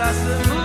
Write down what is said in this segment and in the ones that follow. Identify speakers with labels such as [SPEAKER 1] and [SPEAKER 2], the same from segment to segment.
[SPEAKER 1] assassin.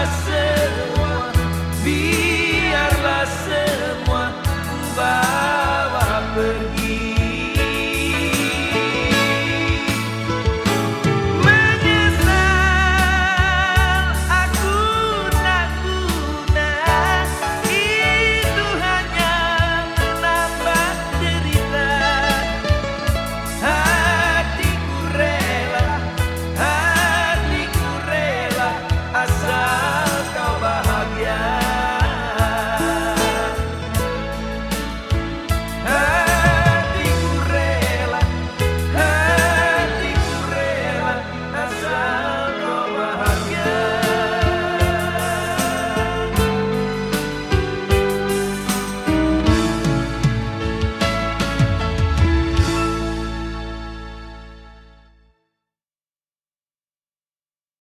[SPEAKER 1] I say